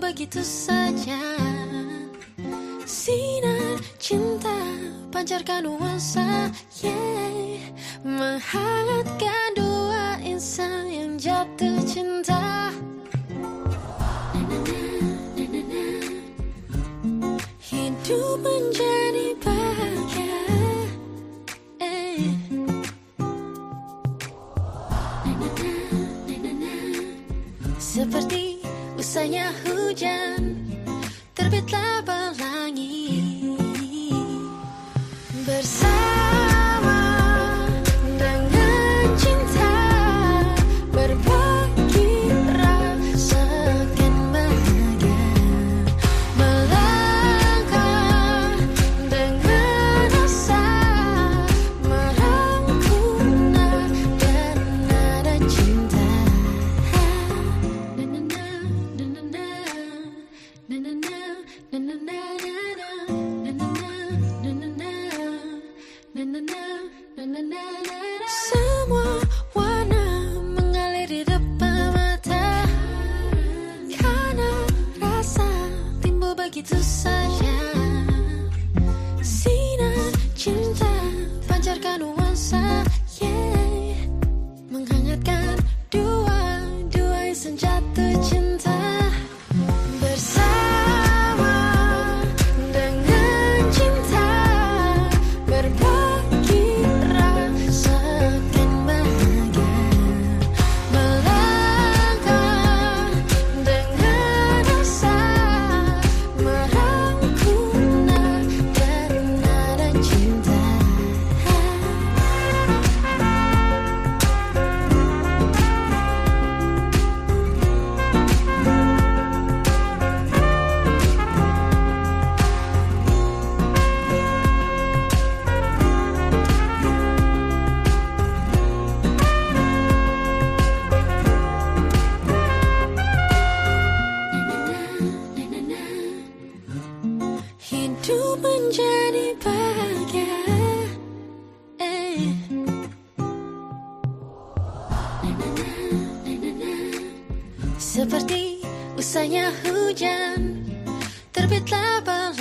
begitu saja Sinar cinta pancarkan nuansa yeah. Menghangatkan dua insan yang jatuh cinta Hidup menjadi bahagia eh. Seperti usahanya hujan Terbitlah menjadi bahagia eh. Seperti usahanya hujan Terbitlah pelangi